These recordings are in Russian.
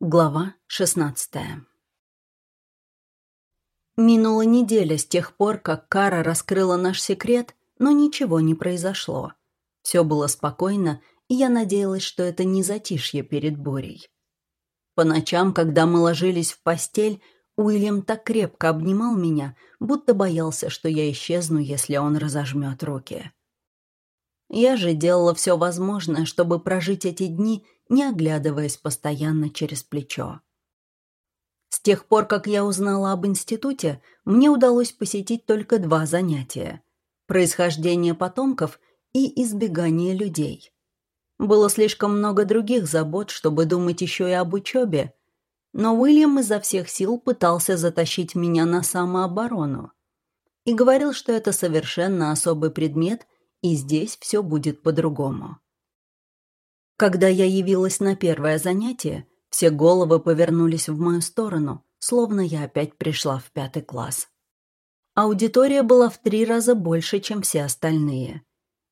Глава 16 Минула неделя с тех пор, как Кара раскрыла наш секрет, но ничего не произошло. Все было спокойно, и я надеялась, что это не затишье перед бурей. По ночам, когда мы ложились в постель, Уильям так крепко обнимал меня, будто боялся, что я исчезну, если он разожмет руки. Я же делала все возможное, чтобы прожить эти дни – не оглядываясь постоянно через плечо. С тех пор, как я узнала об институте, мне удалось посетить только два занятия – происхождение потомков и избегание людей. Было слишком много других забот, чтобы думать еще и об учебе, но Уильям изо всех сил пытался затащить меня на самооборону и говорил, что это совершенно особый предмет, и здесь все будет по-другому. Когда я явилась на первое занятие, все головы повернулись в мою сторону, словно я опять пришла в пятый класс. Аудитория была в три раза больше, чем все остальные.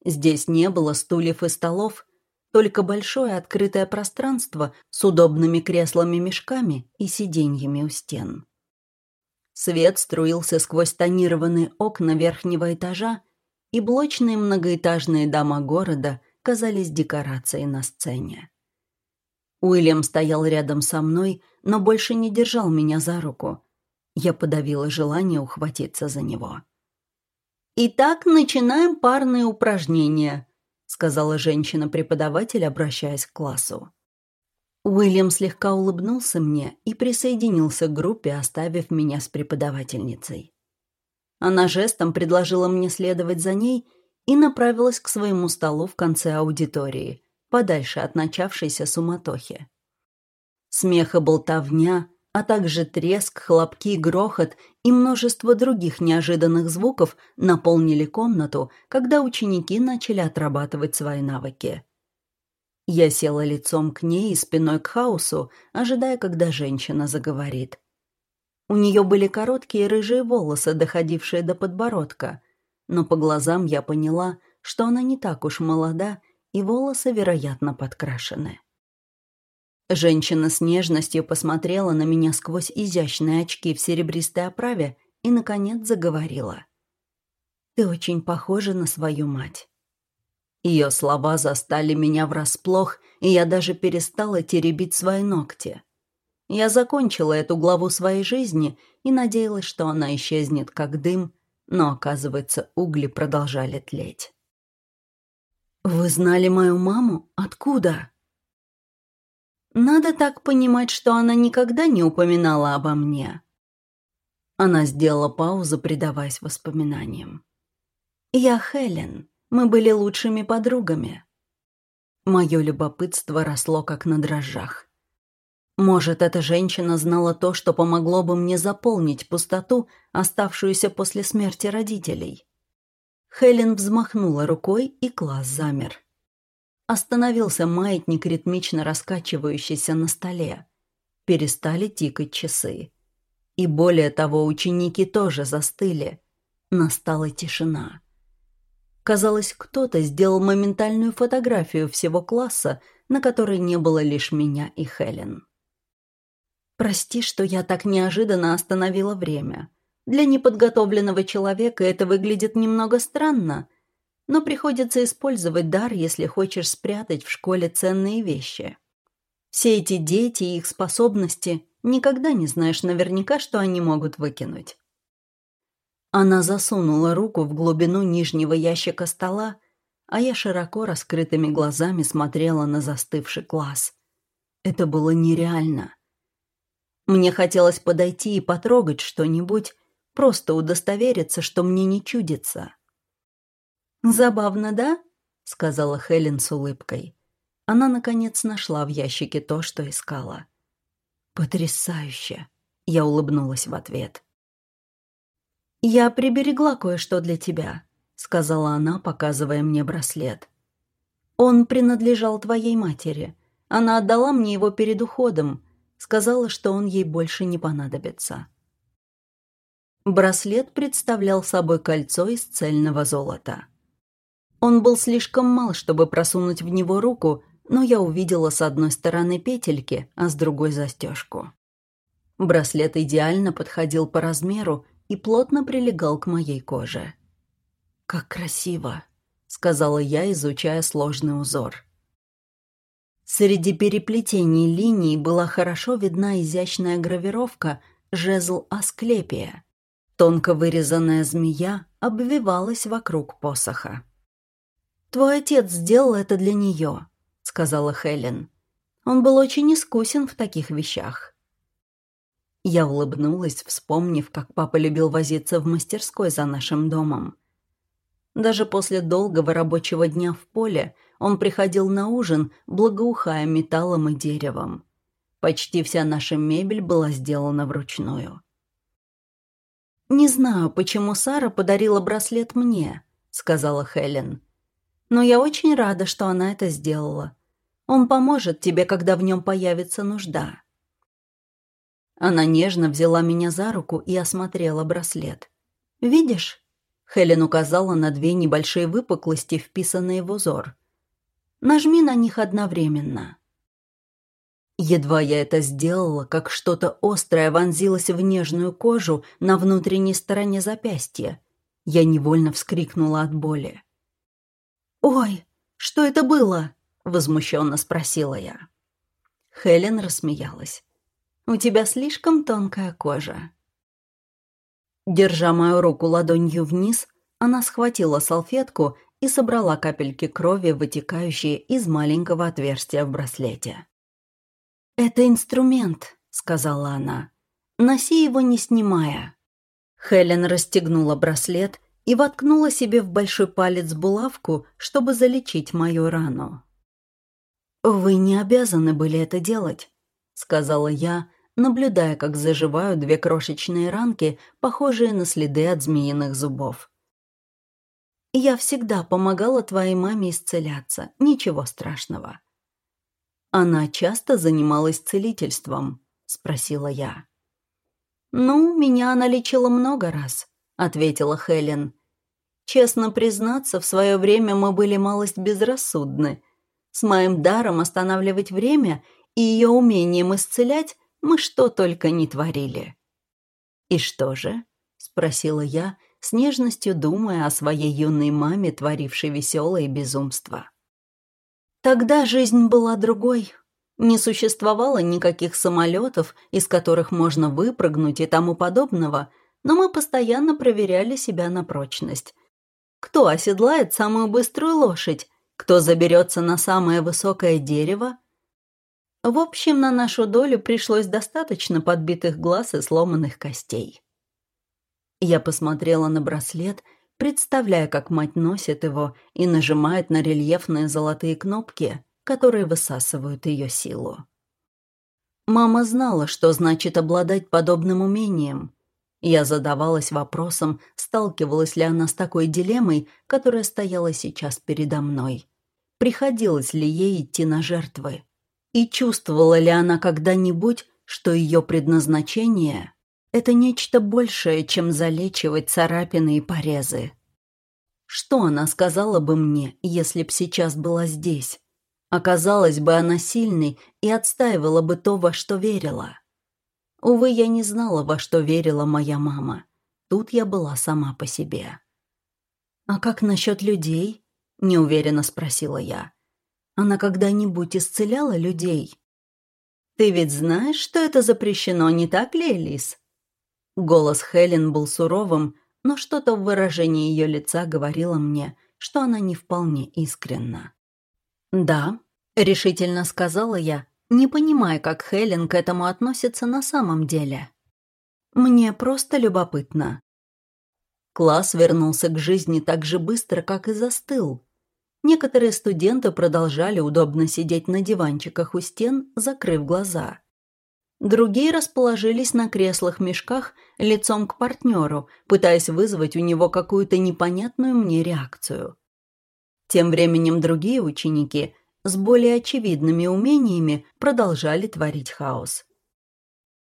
Здесь не было стульев и столов, только большое открытое пространство с удобными креслами-мешками и сиденьями у стен. Свет струился сквозь тонированные окна верхнего этажа, и блочные многоэтажные дома города казались декорацией на сцене. Уильям стоял рядом со мной, но больше не держал меня за руку. Я подавила желание ухватиться за него. «Итак, начинаем парные упражнения», — сказала женщина-преподаватель, обращаясь к классу. Уильям слегка улыбнулся мне и присоединился к группе, оставив меня с преподавательницей. Она жестом предложила мне следовать за ней, и направилась к своему столу в конце аудитории, подальше от начавшейся суматохи. Смех и болтовня, а также треск, хлопки, грохот и множество других неожиданных звуков наполнили комнату, когда ученики начали отрабатывать свои навыки. Я села лицом к ней и спиной к хаосу, ожидая, когда женщина заговорит. У нее были короткие рыжие волосы, доходившие до подбородка, но по глазам я поняла, что она не так уж молода, и волосы, вероятно, подкрашены. Женщина с нежностью посмотрела на меня сквозь изящные очки в серебристой оправе и, наконец, заговорила. «Ты очень похожа на свою мать». Ее слова застали меня врасплох, и я даже перестала теребить свои ногти. Я закончила эту главу своей жизни и надеялась, что она исчезнет как дым, но, оказывается, угли продолжали тлеть. «Вы знали мою маму? Откуда?» «Надо так понимать, что она никогда не упоминала обо мне». Она сделала паузу, предаваясь воспоминаниям. «Я Хелен. Мы были лучшими подругами». Мое любопытство росло, как на дрожжах. Может, эта женщина знала то, что помогло бы мне заполнить пустоту, оставшуюся после смерти родителей. Хелен взмахнула рукой, и класс замер. Остановился маятник, ритмично раскачивающийся на столе. Перестали тикать часы. И более того, ученики тоже застыли. Настала тишина. Казалось, кто-то сделал моментальную фотографию всего класса, на которой не было лишь меня и Хелен. Прости, что я так неожиданно остановила время. Для неподготовленного человека это выглядит немного странно, но приходится использовать дар, если хочешь спрятать в школе ценные вещи. Все эти дети и их способности никогда не знаешь наверняка, что они могут выкинуть. Она засунула руку в глубину нижнего ящика стола, а я широко раскрытыми глазами смотрела на застывший класс. Это было нереально. Мне хотелось подойти и потрогать что-нибудь, просто удостовериться, что мне не чудится. «Забавно, да?» — сказала Хелен с улыбкой. Она, наконец, нашла в ящике то, что искала. «Потрясающе!» — я улыбнулась в ответ. «Я приберегла кое-что для тебя», — сказала она, показывая мне браслет. «Он принадлежал твоей матери. Она отдала мне его перед уходом, Сказала, что он ей больше не понадобится. Браслет представлял собой кольцо из цельного золота. Он был слишком мал, чтобы просунуть в него руку, но я увидела с одной стороны петельки, а с другой застежку. Браслет идеально подходил по размеру и плотно прилегал к моей коже. «Как красиво!» — сказала я, изучая сложный узор. Среди переплетений линий была хорошо видна изящная гравировка «Жезл Асклепия». Тонко вырезанная змея обвивалась вокруг посоха. «Твой отец сделал это для нее», — сказала Хелен. «Он был очень искусен в таких вещах». Я улыбнулась, вспомнив, как папа любил возиться в мастерской за нашим домом. Даже после долгого рабочего дня в поле он приходил на ужин, благоухая металлом и деревом. Почти вся наша мебель была сделана вручную. «Не знаю, почему Сара подарила браслет мне», — сказала Хелен. «Но я очень рада, что она это сделала. Он поможет тебе, когда в нем появится нужда». Она нежно взяла меня за руку и осмотрела браслет. «Видишь?» Хелен указала на две небольшие выпуклости, вписанные в узор. «Нажми на них одновременно». Едва я это сделала, как что-то острое вонзилось в нежную кожу на внутренней стороне запястья. Я невольно вскрикнула от боли. «Ой, что это было?» — возмущенно спросила я. Хелен рассмеялась. «У тебя слишком тонкая кожа». Держа мою руку ладонью вниз, она схватила салфетку и собрала капельки крови, вытекающие из маленького отверстия в браслете. «Это инструмент», — сказала она. «Носи его, не снимая». Хелен расстегнула браслет и воткнула себе в большой палец булавку, чтобы залечить мою рану. «Вы не обязаны были это делать», — сказала я, наблюдая, как заживают две крошечные ранки, похожие на следы от змеиных зубов. «Я всегда помогала твоей маме исцеляться, ничего страшного». «Она часто занималась целительством?» — спросила я. «Ну, меня она лечила много раз», — ответила Хелен. «Честно признаться, в свое время мы были малость безрассудны. С моим даром останавливать время и ее умением исцелять мы что только не творили». «И что же?» — спросила я, с нежностью думая о своей юной маме, творившей веселое безумство. Тогда жизнь была другой. Не существовало никаких самолетов, из которых можно выпрыгнуть и тому подобного, но мы постоянно проверяли себя на прочность. Кто оседлает самую быструю лошадь? Кто заберется на самое высокое дерево? В общем, на нашу долю пришлось достаточно подбитых глаз и сломанных костей. Я посмотрела на браслет, представляя, как мать носит его и нажимает на рельефные золотые кнопки, которые высасывают ее силу. Мама знала, что значит обладать подобным умением. Я задавалась вопросом, сталкивалась ли она с такой дилеммой, которая стояла сейчас передо мной. Приходилось ли ей идти на жертвы? И чувствовала ли она когда-нибудь, что ее предназначение — это нечто большее, чем залечивать царапины и порезы? Что она сказала бы мне, если б сейчас была здесь? Оказалось бы она сильной и отстаивала бы то, во что верила. Увы, я не знала, во что верила моя мама. Тут я была сама по себе. «А как насчет людей?» — неуверенно спросила я. Она когда-нибудь исцеляла людей? Ты ведь знаешь, что это запрещено, не так ли, Элис? Голос Хелен был суровым, но что-то в выражении ее лица говорило мне, что она не вполне искренна. «Да», — решительно сказала я, не понимая, как Хелен к этому относится на самом деле. «Мне просто любопытно». Класс вернулся к жизни так же быстро, как и застыл. Некоторые студенты продолжали удобно сидеть на диванчиках у стен, закрыв глаза. Другие расположились на креслах-мешках лицом к партнеру, пытаясь вызвать у него какую-то непонятную мне реакцию. Тем временем другие ученики с более очевидными умениями продолжали творить хаос.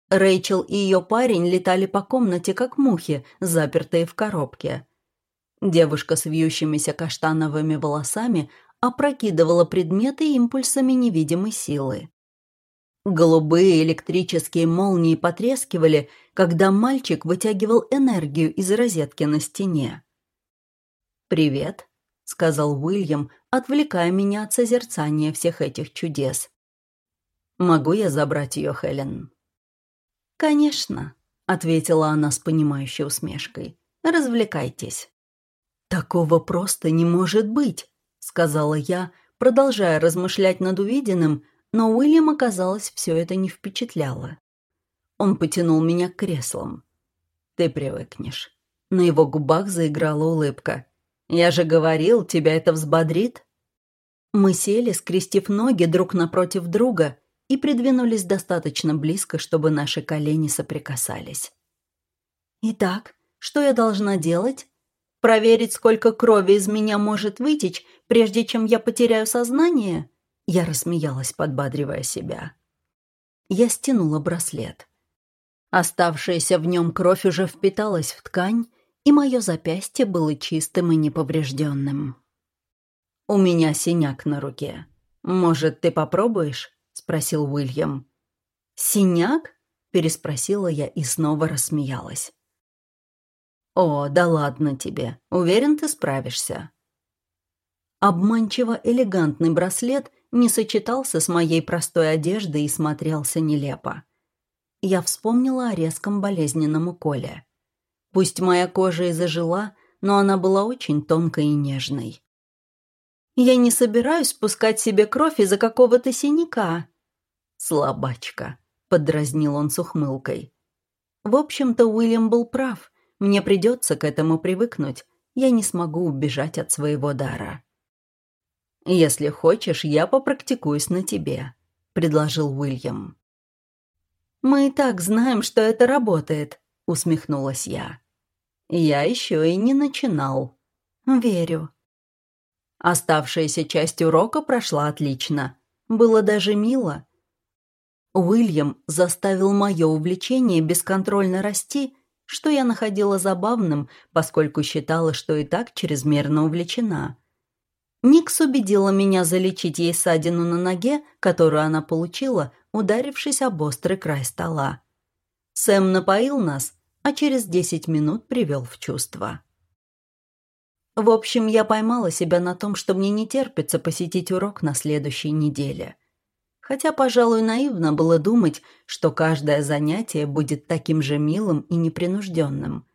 Рэйчел и ее парень летали по комнате, как мухи, запертые в коробке. Девушка с вьющимися каштановыми волосами опрокидывала предметы импульсами невидимой силы. Голубые электрические молнии потрескивали, когда мальчик вытягивал энергию из розетки на стене. «Привет», — сказал Уильям, отвлекая меня от созерцания всех этих чудес. «Могу я забрать ее, Хелен?» «Конечно», — ответила она с понимающей усмешкой. «Развлекайтесь». «Такого просто не может быть», — сказала я, продолжая размышлять над увиденным, но Уильям, казалось, все это не впечатляло. Он потянул меня к креслам. «Ты привыкнешь». На его губах заиграла улыбка. «Я же говорил, тебя это взбодрит?» Мы сели, скрестив ноги друг напротив друга, и придвинулись достаточно близко, чтобы наши колени соприкасались. «Итак, что я должна делать? Проверить, сколько крови из меня может вытечь, прежде чем я потеряю сознание?» Я рассмеялась, подбадривая себя. Я стянула браслет. Оставшаяся в нем кровь уже впиталась в ткань, и мое запястье было чистым и неповрежденным. «У меня синяк на руке. Может, ты попробуешь?» — спросил Уильям. «Синяк?» — переспросила я и снова рассмеялась. «О, да ладно тебе. Уверен, ты справишься». Обманчиво элегантный браслет не сочетался с моей простой одеждой и смотрелся нелепо. Я вспомнила о резком болезненном уколе. Пусть моя кожа и зажила, но она была очень тонкой и нежной. «Я не собираюсь пускать себе кровь из-за какого-то синяка». «Слабачка», — подразнил он с ухмылкой. В общем-то, Уильям был прав. Мне придется к этому привыкнуть. Я не смогу убежать от своего дара. «Если хочешь, я попрактикуюсь на тебе», — предложил Уильям. «Мы и так знаем, что это работает», — усмехнулась я. «Я еще и не начинал». «Верю». Оставшаяся часть урока прошла отлично. Было даже мило. Уильям заставил мое увлечение бесконтрольно расти, что я находила забавным, поскольку считала, что и так чрезмерно увлечена. Никс убедила меня залечить ей ссадину на ноге, которую она получила, ударившись об острый край стола. Сэм напоил нас, а через десять минут привел в чувство. В общем, я поймала себя на том, что мне не терпится посетить урок на следующей неделе. Хотя, пожалуй, наивно было думать, что каждое занятие будет таким же милым и непринужденным.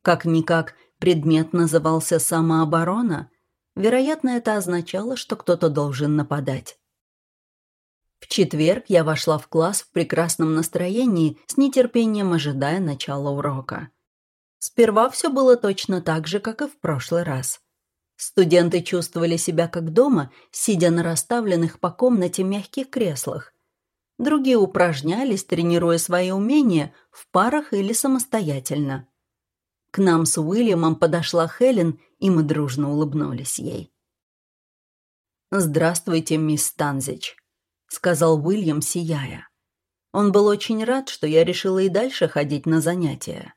Как-никак предмет назывался «самооборона», Вероятно, это означало, что кто-то должен нападать. В четверг я вошла в класс в прекрасном настроении, с нетерпением ожидая начала урока. Сперва все было точно так же, как и в прошлый раз. Студенты чувствовали себя как дома, сидя на расставленных по комнате мягких креслах. Другие упражнялись, тренируя свои умения в парах или самостоятельно. К нам с Уильямом подошла Хелен, и мы дружно улыбнулись ей. «Здравствуйте, мисс Танзич», — сказал Уильям, сияя. Он был очень рад, что я решила и дальше ходить на занятия.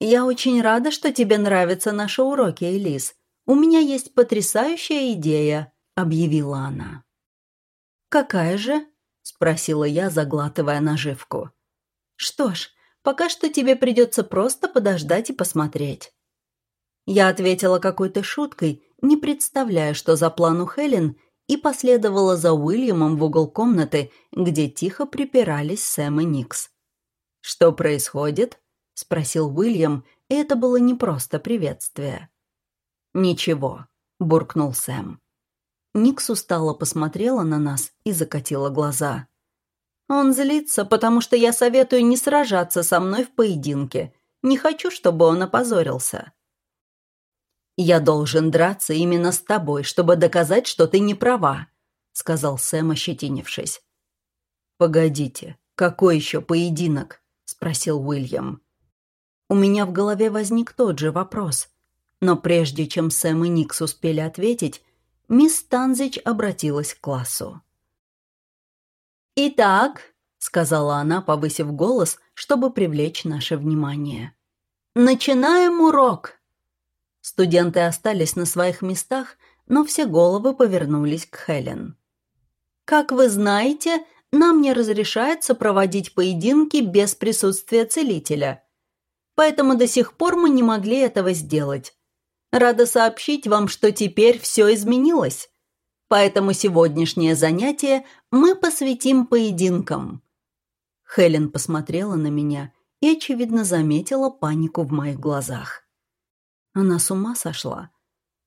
«Я очень рада, что тебе нравятся наши уроки, Элис. У меня есть потрясающая идея», — объявила она. «Какая же?» — спросила я, заглатывая наживку. «Что ж, Пока что тебе придется просто подождать и посмотреть». Я ответила какой-то шуткой, не представляя, что за план у Хелен, и последовала за Уильямом в угол комнаты, где тихо припирались Сэм и Никс. «Что происходит?» — спросил Уильям, и это было не просто приветствие. «Ничего», — буркнул Сэм. Никс устало посмотрела на нас и закатила глаза. Он злится, потому что я советую не сражаться со мной в поединке. Не хочу, чтобы он опозорился. «Я должен драться именно с тобой, чтобы доказать, что ты не права», — сказал Сэм, ощетинившись. «Погодите, какой еще поединок?» — спросил Уильям. У меня в голове возник тот же вопрос. Но прежде чем Сэм и Никс успели ответить, мисс Танзич обратилась к классу. «Итак», — сказала она, повысив голос, чтобы привлечь наше внимание. «Начинаем урок!» Студенты остались на своих местах, но все головы повернулись к Хелен. «Как вы знаете, нам не разрешается проводить поединки без присутствия целителя. Поэтому до сих пор мы не могли этого сделать. Рада сообщить вам, что теперь все изменилось. Поэтому сегодняшнее занятие мы посвятим поединкам». Хелен посмотрела на меня и, очевидно, заметила панику в моих глазах. Она с ума сошла.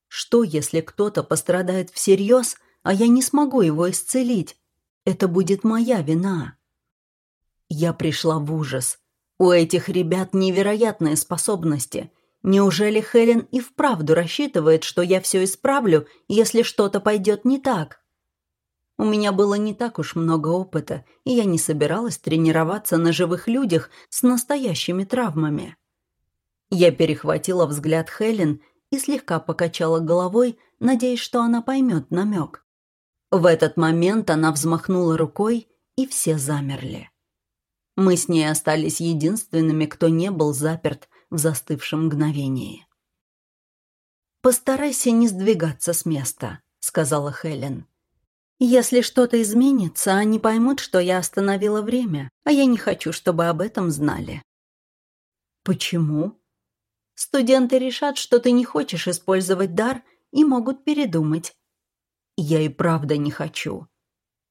Что, если кто-то пострадает всерьез, а я не смогу его исцелить? Это будет моя вина. Я пришла в ужас. У этих ребят невероятные способности. Неужели Хелен и вправду рассчитывает, что я все исправлю, если что-то пойдет не так? У меня было не так уж много опыта, и я не собиралась тренироваться на живых людях с настоящими травмами. Я перехватила взгляд Хелен и слегка покачала головой, надеясь, что она поймет намек. В этот момент она взмахнула рукой, и все замерли. Мы с ней остались единственными, кто не был заперт в застывшем мгновении. «Постарайся не сдвигаться с места», — сказала Хелен. «Если что-то изменится, они поймут, что я остановила время, а я не хочу, чтобы об этом знали». «Почему?» Студенты решат, что ты не хочешь использовать дар и могут передумать. Я и правда не хочу.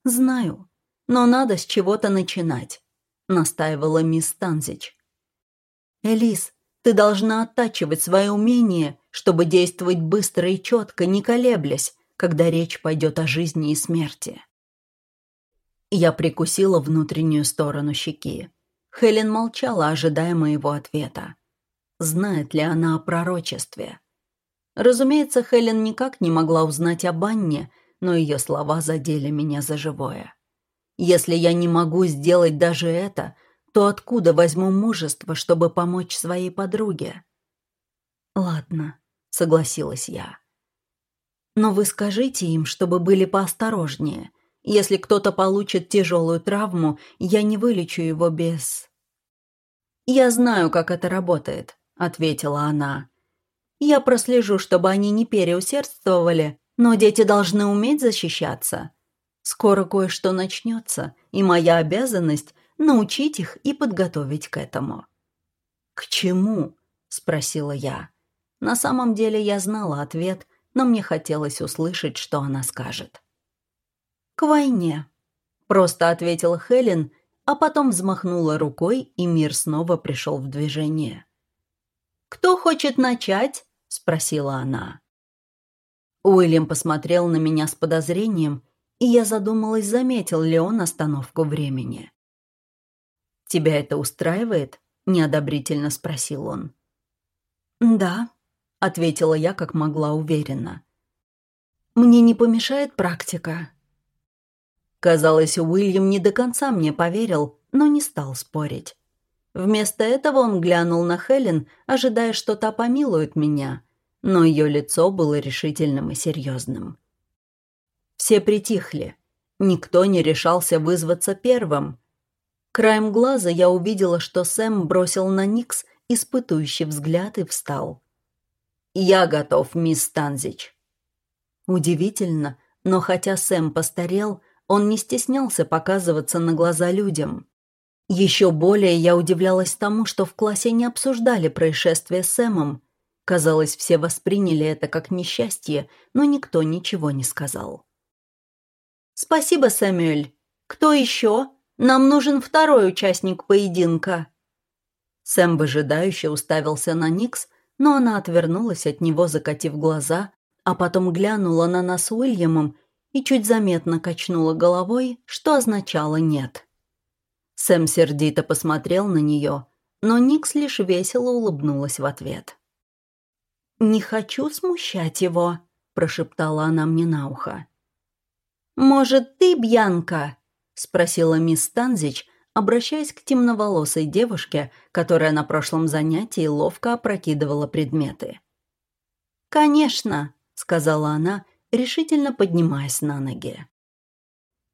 Знаю, но надо с чего-то начинать, настаивала мисс Танзич. Элис, ты должна оттачивать свое умение, чтобы действовать быстро и четко, не колеблясь, когда речь пойдет о жизни и смерти. Я прикусила внутреннюю сторону щеки. Хелен молчала, ожидая моего ответа. Знает ли она о пророчестве? Разумеется, Хелен никак не могла узнать об Анне, но ее слова задели меня за живое. Если я не могу сделать даже это, то откуда возьму мужество, чтобы помочь своей подруге? Ладно, согласилась я. Но вы скажите им, чтобы были поосторожнее. Если кто-то получит тяжелую травму, я не вылечу его без... Я знаю, как это работает. — ответила она. «Я прослежу, чтобы они не переусердствовали, но дети должны уметь защищаться. Скоро кое-что начнется, и моя обязанность — научить их и подготовить к этому». «К чему?» — спросила я. На самом деле я знала ответ, но мне хотелось услышать, что она скажет. «К войне», — просто ответила Хелен, а потом взмахнула рукой, и мир снова пришел в движение. «Кто хочет начать?» — спросила она. Уильям посмотрел на меня с подозрением, и я задумалась, заметил ли он остановку времени. «Тебя это устраивает?» — неодобрительно спросил он. «Да», — ответила я как могла уверенно. «Мне не помешает практика». Казалось, Уильям не до конца мне поверил, но не стал спорить. Вместо этого он глянул на Хелен, ожидая, что та помилует меня, но ее лицо было решительным и серьезным. Все притихли. Никто не решался вызваться первым. Краем глаза я увидела, что Сэм бросил на Никс испытующий взгляд и встал. «Я готов, мисс Танзич». Удивительно, но хотя Сэм постарел, он не стеснялся показываться на глаза людям. Еще более я удивлялась тому, что в классе не обсуждали происшествие с Сэмом. Казалось, все восприняли это как несчастье, но никто ничего не сказал. «Спасибо, Сэмюэль. Кто еще? Нам нужен второй участник поединка». Сэм выжидающе уставился на Никс, но она отвернулась от него, закатив глаза, а потом глянула на нас с Уильямом и чуть заметно качнула головой, что означало «нет». Сэм сердито посмотрел на нее, но Никс лишь весело улыбнулась в ответ. «Не хочу смущать его», — прошептала она мне на ухо. «Может, ты, Бьянка?» — спросила мисс Танзич, обращаясь к темноволосой девушке, которая на прошлом занятии ловко опрокидывала предметы. «Конечно», — сказала она, решительно поднимаясь на ноги.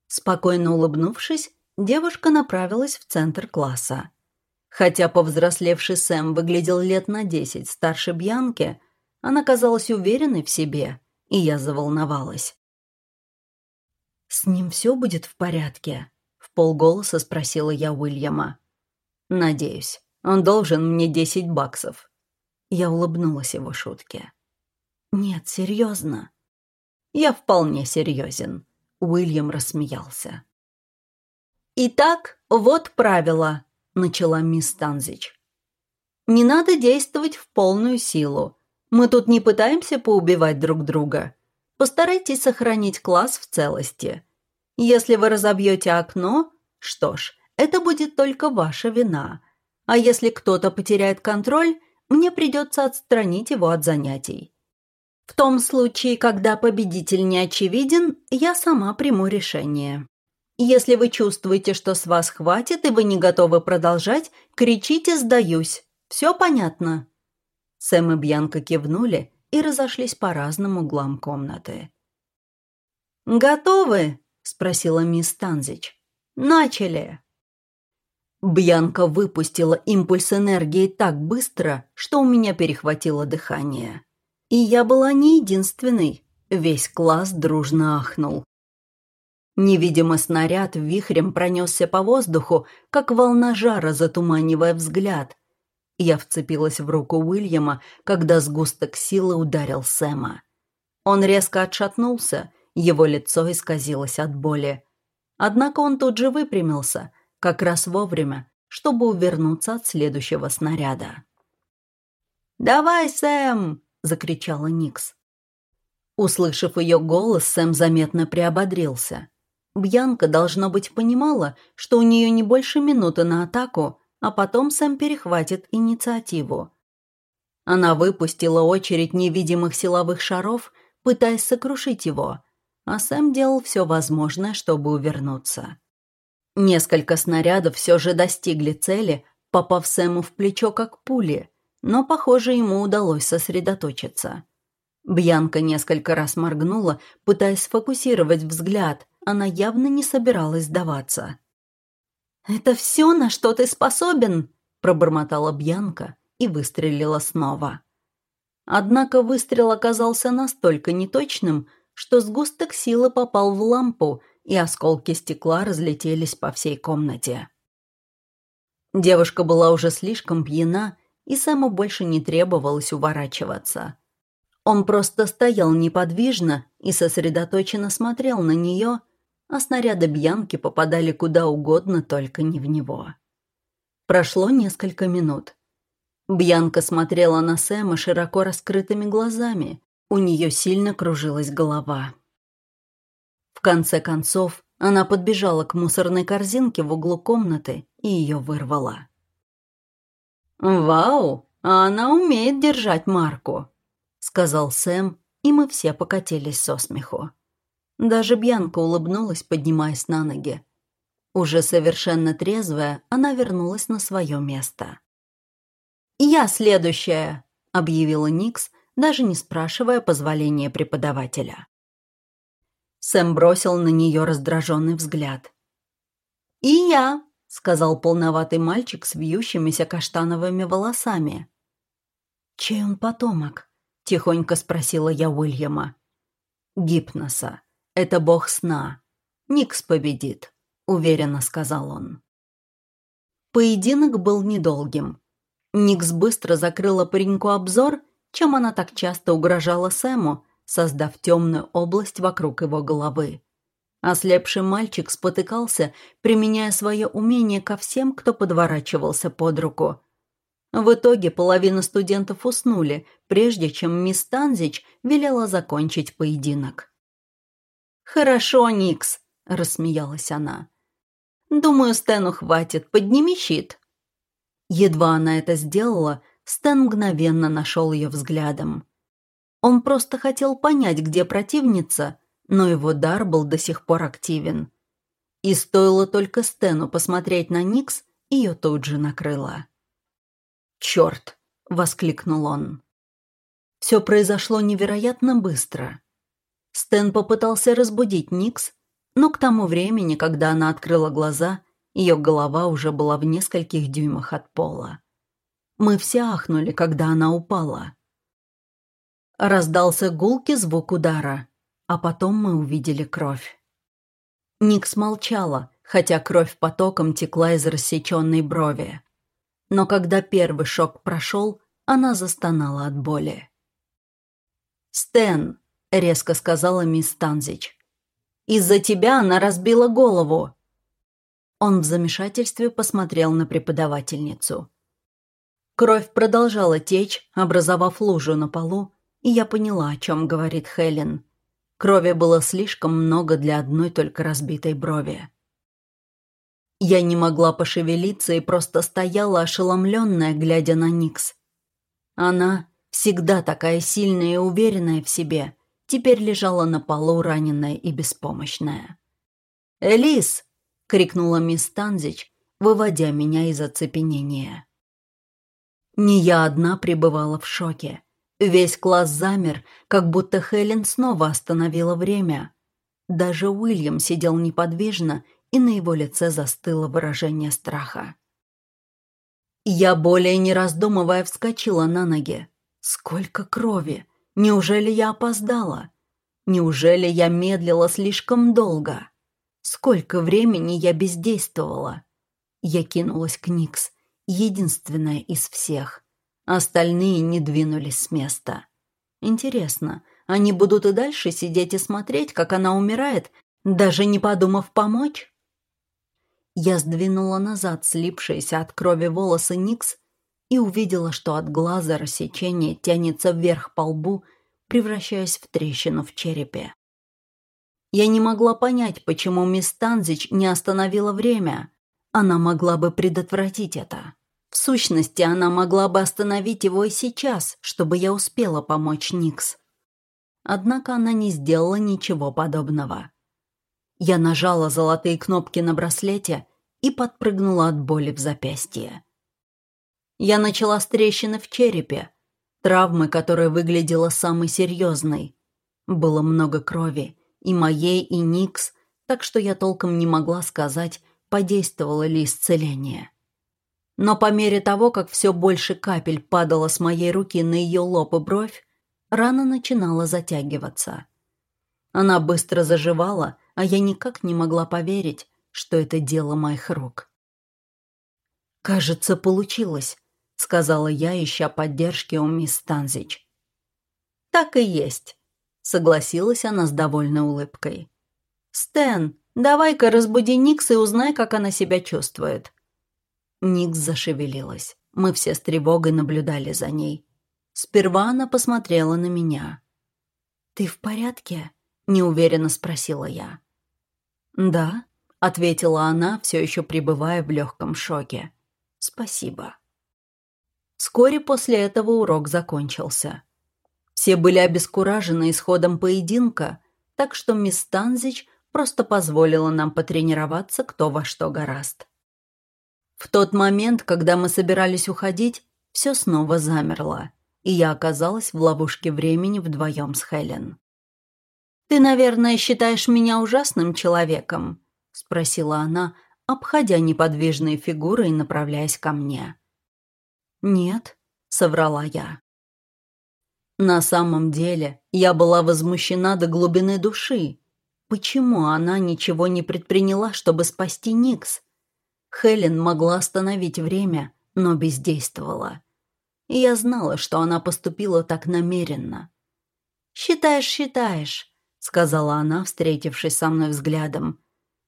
Спокойно улыбнувшись, девушка направилась в центр класса. Хотя повзрослевший Сэм выглядел лет на десять старше Бьянки, она казалась уверенной в себе, и я заволновалась. «С ним все будет в порядке?» — в полголоса спросила я Уильяма. «Надеюсь. Он должен мне десять баксов». Я улыбнулась его шутке. «Нет, серьезно». «Я вполне серьезен», — Уильям рассмеялся. «Итак, вот правило», — начала мисс Танзич. «Не надо действовать в полную силу. Мы тут не пытаемся поубивать друг друга. Постарайтесь сохранить класс в целости. Если вы разобьете окно, что ж, это будет только ваша вина. А если кто-то потеряет контроль, мне придется отстранить его от занятий. В том случае, когда победитель не очевиден, я сама приму решение. Если вы чувствуете, что с вас хватит и вы не готовы продолжать, кричите «сдаюсь». Все понятно?» Сэм и Бьянка кивнули и разошлись по разным углам комнаты. «Готовы?» — спросила мисс Танзич. «Начали!» Бьянка выпустила импульс энергии так быстро, что у меня перехватило дыхание. И я была не единственной. Весь класс дружно ахнул. Невидимый снаряд вихрем пронесся по воздуху, как волна жара, затуманивая взгляд, я вцепилась в руку Уильяма, когда сгусток силы ударил Сэма. Он резко отшатнулся, его лицо исказилось от боли. Однако он тут же выпрямился, как раз вовремя, чтобы увернуться от следующего снаряда. «Давай, Сэм!» — закричала Никс. Услышав ее голос, Сэм заметно приободрился. Бьянка, должно быть, понимала, что у нее не больше минуты на атаку, а потом Сэм перехватит инициативу. Она выпустила очередь невидимых силовых шаров, пытаясь сокрушить его, а Сэм делал все возможное, чтобы увернуться. Несколько снарядов все же достигли цели, попав Сэму в плечо как пули, но, похоже, ему удалось сосредоточиться. Бьянка несколько раз моргнула, пытаясь сфокусировать взгляд, она явно не собиралась сдаваться. «Это все, на что ты способен?» – пробормотала Бьянка и выстрелила снова. Однако выстрел оказался настолько неточным, что сгусток силы попал в лампу, и осколки стекла разлетелись по всей комнате. Девушка была уже слишком пьяна, и Сэму больше не требовалось уворачиваться. Он просто стоял неподвижно и сосредоточенно смотрел на нее – а снаряды Бьянки попадали куда угодно, только не в него. Прошло несколько минут. Бьянка смотрела на Сэма широко раскрытыми глазами. У нее сильно кружилась голова. В конце концов, она подбежала к мусорной корзинке в углу комнаты и ее вырвала. «Вау, а она умеет держать марку», — сказал Сэм, и мы все покатились со смеху. Даже Бьянка улыбнулась, поднимаясь на ноги. Уже совершенно трезвая, она вернулась на свое место. «Я следующая», — объявила Никс, даже не спрашивая позволения преподавателя. Сэм бросил на нее раздраженный взгляд. «И я», — сказал полноватый мальчик с вьющимися каштановыми волосами. «Чей он потомок?» — тихонько спросила я Уильяма. «Гипноса», это бог сна. Никс победит», — уверенно сказал он. Поединок был недолгим. Никс быстро закрыла пареньку обзор, чем она так часто угрожала Сэму, создав темную область вокруг его головы. Ослепший мальчик спотыкался, применяя свое умение ко всем, кто подворачивался под руку. В итоге половина студентов уснули, прежде чем мисс Танзич велела закончить поединок. «Хорошо, Никс», — рассмеялась она. «Думаю, Стэну хватит. Подними щит». Едва она это сделала, Стэн мгновенно нашел ее взглядом. Он просто хотел понять, где противница, но его дар был до сих пор активен. И стоило только Стэну посмотреть на Никс, ее тут же накрыло. «Черт!» — воскликнул он. Все произошло невероятно быстро. Стэн попытался разбудить Никс, но к тому времени, когда она открыла глаза, ее голова уже была в нескольких дюймах от пола. Мы все ахнули, когда она упала. Раздался гулкий звук удара, а потом мы увидели кровь. Никс молчала, хотя кровь потоком текла из рассеченной брови. Но когда первый шок прошел, она застонала от боли. «Стэн», — резко сказала мисс Танзич, — «из-за тебя она разбила голову». Он в замешательстве посмотрел на преподавательницу. Кровь продолжала течь, образовав лужу на полу, и я поняла, о чем говорит Хелен. Крови было слишком много для одной только разбитой брови. Я не могла пошевелиться и просто стояла ошеломленная, глядя на Никс. Она, всегда такая сильная и уверенная в себе, теперь лежала на полу раненая и беспомощная. «Элис!» — крикнула мисс Танзич, выводя меня из оцепенения. Не я одна пребывала в шоке. Весь класс замер, как будто Хелен снова остановила время. Даже Уильям сидел неподвижно, и на его лице застыло выражение страха. Я, более не раздумывая, вскочила на ноги. Сколько крови! Неужели я опоздала? Неужели я медлила слишком долго? Сколько времени я бездействовала? Я кинулась к Никс, единственная из всех. Остальные не двинулись с места. Интересно, они будут и дальше сидеть и смотреть, как она умирает, даже не подумав помочь? Я сдвинула назад слипшиеся от крови волосы Никс и увидела, что от глаза рассечение тянется вверх по лбу, превращаясь в трещину в черепе. Я не могла понять, почему мисс Танзич не остановила время. Она могла бы предотвратить это. В сущности, она могла бы остановить его и сейчас, чтобы я успела помочь Никс. Однако она не сделала ничего подобного. Я нажала золотые кнопки на браслете и подпрыгнула от боли в запястье. Я начала с трещины в черепе, травмы, которая выглядела самой серьезной. Было много крови, и моей, и Никс, так что я толком не могла сказать, подействовало ли исцеление. Но по мере того, как все больше капель падало с моей руки на ее лоб и бровь, рана начинала затягиваться. Она быстро заживала, а я никак не могла поверить, что это дело моих рук. «Кажется, получилось», — сказала я, ища поддержки у мисс Танзич. «Так и есть», — согласилась она с довольной улыбкой. «Стэн, давай-ка разбуди Никс и узнай, как она себя чувствует». Никс зашевелилась. Мы все с тревогой наблюдали за ней. Сперва она посмотрела на меня. «Ты в порядке?» — неуверенно спросила я. «Да», — ответила она, все еще пребывая в легком шоке. «Спасибо». Вскоре после этого урок закончился. Все были обескуражены исходом поединка, так что мисс Танзич просто позволила нам потренироваться кто во что гораст. В тот момент, когда мы собирались уходить, все снова замерло, и я оказалась в ловушке времени вдвоем с Хелен. «Ты, наверное, считаешь меня ужасным человеком?» — спросила она, обходя неподвижные фигуры и направляясь ко мне. «Нет», — соврала я. На самом деле, я была возмущена до глубины души. Почему она ничего не предприняла, чтобы спасти Никс? Хелен могла остановить время, но бездействовала. И я знала, что она поступила так намеренно. «Считаешь, считаешь», — сказала она, встретившись со мной взглядом.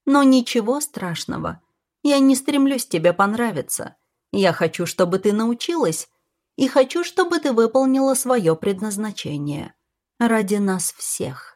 «Но ничего страшного. Я не стремлюсь тебе понравиться. Я хочу, чтобы ты научилась, и хочу, чтобы ты выполнила свое предназначение. Ради нас всех».